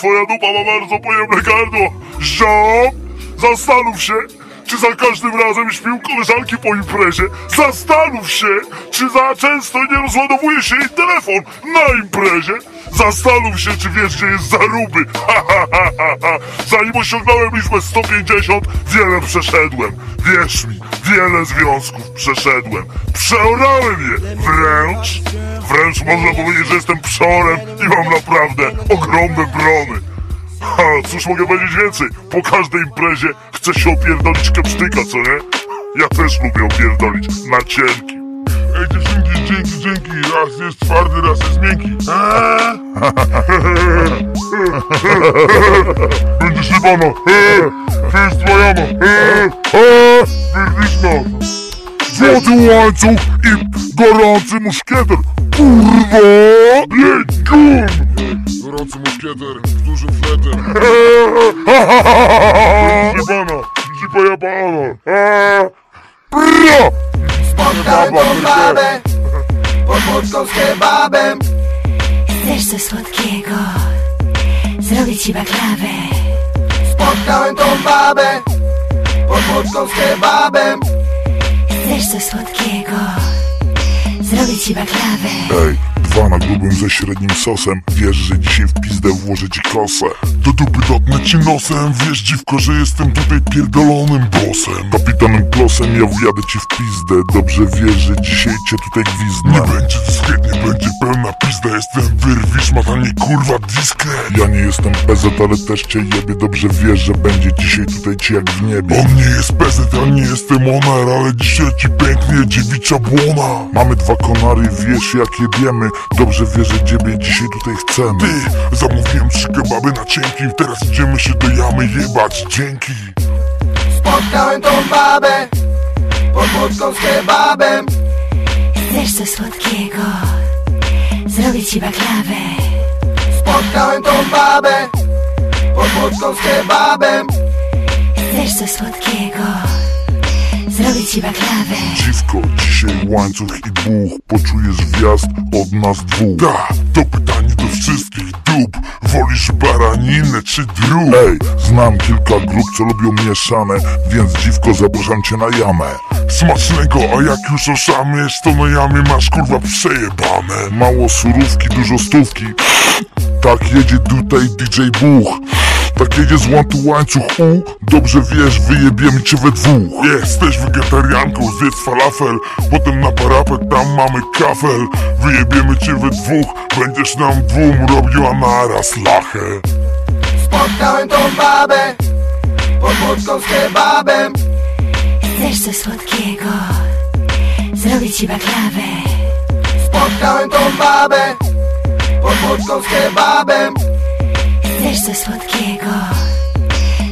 Twoja dupa ma bardzo pojemne gardło. Ziom, zastanów się, czy za każdym razem śpił koleżanki po imprezie. Zastanów się, czy za często nie rozładowuje się jej telefon na imprezie. Zastanów się, czy wiesz, gdzie jest zaruby. Ha. Zanim osiągnąłem liczbę 150, wiele przeszedłem. Wierz mi, wiele związków przeszedłem. Przeorałem je. Wręcz, wręcz można powiedzieć, że jestem przeorem i mam naprawdę ogromne brony. Ha, cóż mogę powiedzieć więcej? Po każdej imprezie chce się opierdolić kepsztyka, co nie? Ja też lubię opierdolić na cienki. Ej dziewczynki, dzięki, dzięki. Raz jest twardy, raz jest miękki. Eee? Będzie szybano. Eee? To jest twoja ma. Eee? Wyrwiszno. Złoty łańcuch i gorący muszkieter. Kurwa! Bieg gun! Gorący muszkieter z dużym fletem. Szybana. Cipa jabana. Eee? Bra! Spotkałem tą babę pod wódką z kebabem Chcesz coś słodkiego? Zrobię ci baklawę. Spotkałem tą babę pod wódką z kebabem Chcesz coś słodkiego? Zrobię ci baklawę. Ej, dwa na grubym ze średnim sosem. Wiesz, że dzisiaj w pizdę włożę ci kosę. Do dupy dotknę ci nosem. Wiesz dziwko, że jestem tutaj pierdolonym bossem. Kapitanem Klosem ja wjadę ci w pizdę. Dobrze wiesz, że dzisiaj cię tutaj gwizdnę. Nie będzie dyskretnie, będzie pełna pizda Jestem wyrwisz, ma nie kurwa diskę Ja nie jestem PZ, ale też cię jebie. Dobrze wiesz, że będzie dzisiaj tutaj ci jak w niebie. On nie jest PZ, ja nie jestem onar Ale dzisiaj ci pęknie dziewicza błona Mamy dwa konary, wiesz jak jebiemy Dobrze wiesz, że ciebie dzisiaj tutaj chcemy Ty, zamówiłem trzy kebaby na cienkim Teraz idziemy się do jamy jebać, dzięki Spotkałem tą babę pod wódką z kebabem Chcesz coś słodkiego? Zrobię ci baklawę. Spotkałem tą babę pod wódką z kebabem Chcesz coś słodkiego? Zrobię ci baklawę. Dziwko, dzisiaj łańcuch i buch Poczujesz wjazd od nas dwóch. Da, to pytanie do wszystkich dup Wolisz baraninę czy drób? Ej, znam kilka grup, co lubią mieszane Więc dziwko, zapraszam cię na jamę. Smacznego, a jak już oszamiesz To na jamie masz kurwa przejebane. Mało surówki, dużo stówki. Tak jedzie tutaj DJ Buch Tak jedzie z łątu łańcuch U Dobrze wiesz, wyjebiemy cię we dwóch. Jesteś wegetarianką, zjedz falafel. Potem na parapet, tam mamy kafel. Wyjebiemy cię we dwóch. Będziesz nam dwóm robiła naraz lachę. Spotkałem tą babę pod wódką z kebabem. Chcesz coś słodkiego? Zrobię ci baklawę. Spotkałem tą babę pod wódką z kebabem Chcesz coś słodkiego?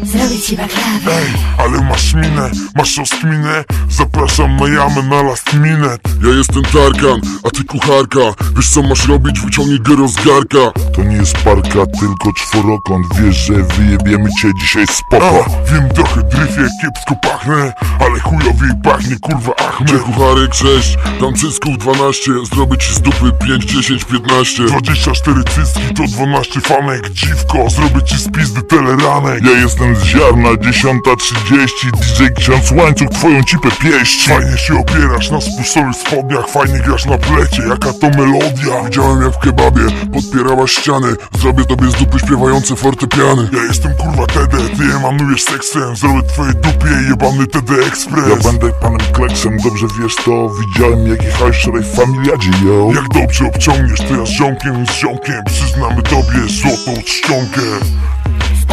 Zrobię ci baklawę. Ej, ale masz minę, masz rozkminę. Zapraszam na jamę na last minute. Ja jestem Tarkan, a ty kucharka. Wiesz co masz robić, wyciągnij go rozgarka To nie jest parka, tylko czworokąt. Wiesz, że wyjebiemy cię dzisiaj spoko A, wiem trochę dryfie, kiepsko pachnę Ale chujowiej pachnie, kurwa Achmed Czy kucharek 6, tam cysków 12 Zrobię ci z dupy 5, 10, 15 24 cyski to 12 fanek. Dziwko, zrobię ci z pizdy teleranek. Ja jestem z ziarna, 10.30 DJ Ksiądz Łańcuch twoją cipę pieści. Fajnie się opierasz na spuszczonych spodniach Fajnie grasz na plecie, jaka to melodia. Widziałem jak w kebabie podpierałaś ściany Zrobię tobie z dupy śpiewające fortepiany. Ja jestem kurwa TD, ty emanujesz seksem Zrobię twoje dupie jebany TD Express. Ja będę panem Kleksem, dobrze wiesz to Widziałem jaki hajszerej w familiadzie, yo. Jak dobrze obciągniesz, to ja z ziomkiem, z ziomkiem Przyznamy tobie złotą czcionkę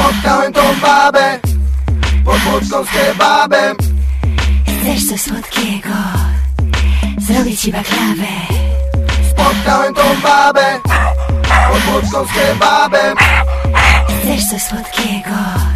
Spotkałem tą babę pod wódką z kebabem Chcesz coś słodkiego? Zrobię ci baklawę. Spotkałem tą babę pod wódką z kebabem Chcesz coś słodkiego?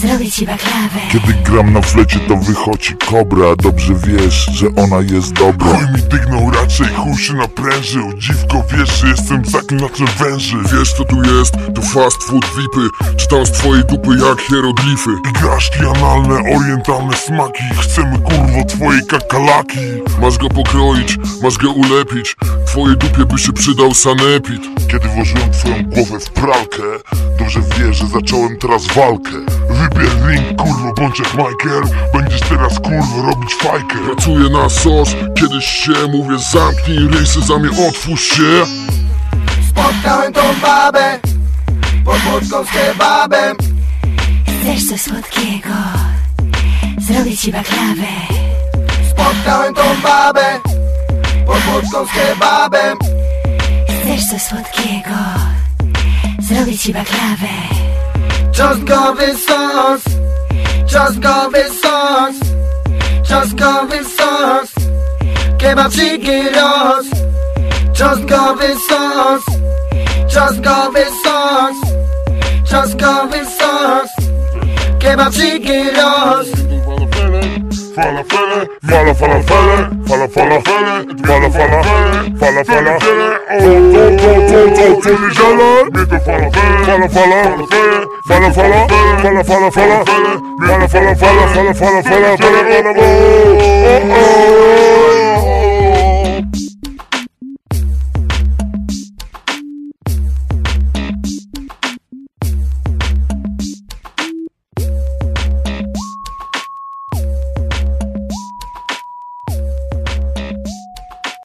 Zrobię ci baklawę. Kiedy gram na flecie to wychodzi kobra. Dobrze wiesz, że ona jest dobra. Chuj mi dygnął raczej, chuj się naprężył. Dziwko wiesz, że jestem zaklinaczem węży Wiesz co tu jest? To fast food vipy. Czytam z twojej dupy jak hieroglify. Igraszki analne, orientalne smaki. Chcemy kurwo twojej kakalaki. Masz go pokroić, masz go ulepić. Twojej dupie by się przydał sanepid. Kiedy włożyłem twoją głowę w pralkę Dobrze wiesz, że zacząłem teraz walkę Wybierz link, kurwo, bądź jak Michael. Będziesz teraz, kurwo, robić fajkę. Pracuję na sos, kiedyś się mówię Zamknij rysy, zamie otwórz się. Spotkałem tą babę Pod wódką z kebabem. Chcesz coś słodkiego? Zrobię ci baklawę. Spotkałem tą babę Pod wódką z kebabem. Chcesz coś słodkiego? Zrobię ci baklawę Just Garvin sauce. Just Garvin sauce. Just Garvin songs. Kebabchikiros. Just Garvin sauce. Just Garvin sauce. Just Garvin songs. Kebabchikiros. fala fele, fala fala fele, fala fala fele, fala fala fele, fala fala fele, oh oh oh oh oh Jimmy Fallon, Mr. Fala fele, fala fala fele, fala fala fele, fala fala fele, fala fala fele, fala fala fele, fala fala fele, oh oh oh